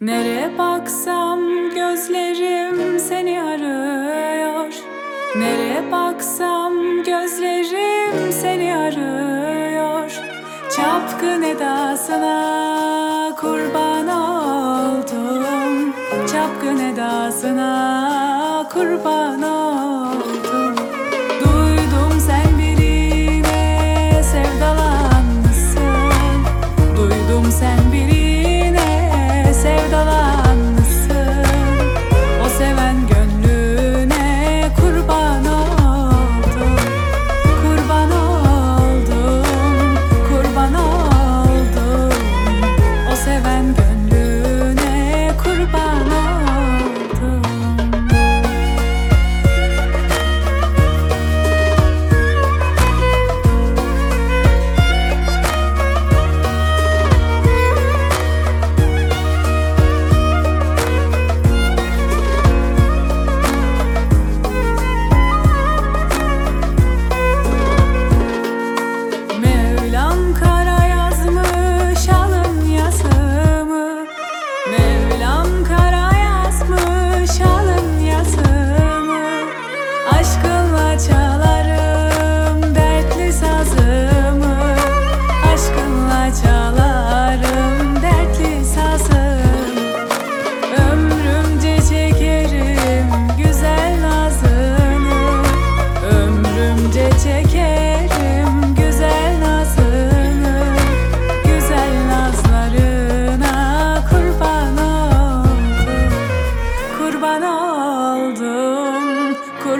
Nereye baksam gözlerim seni arıyor. Nereye baksam gözlerim seni arıyor. Çapkın edasına kurban oldum. Çapkın edasına kurban oldum.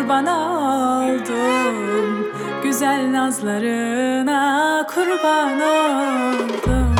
kurban oldum. Güzel nazlarına kurban oldum.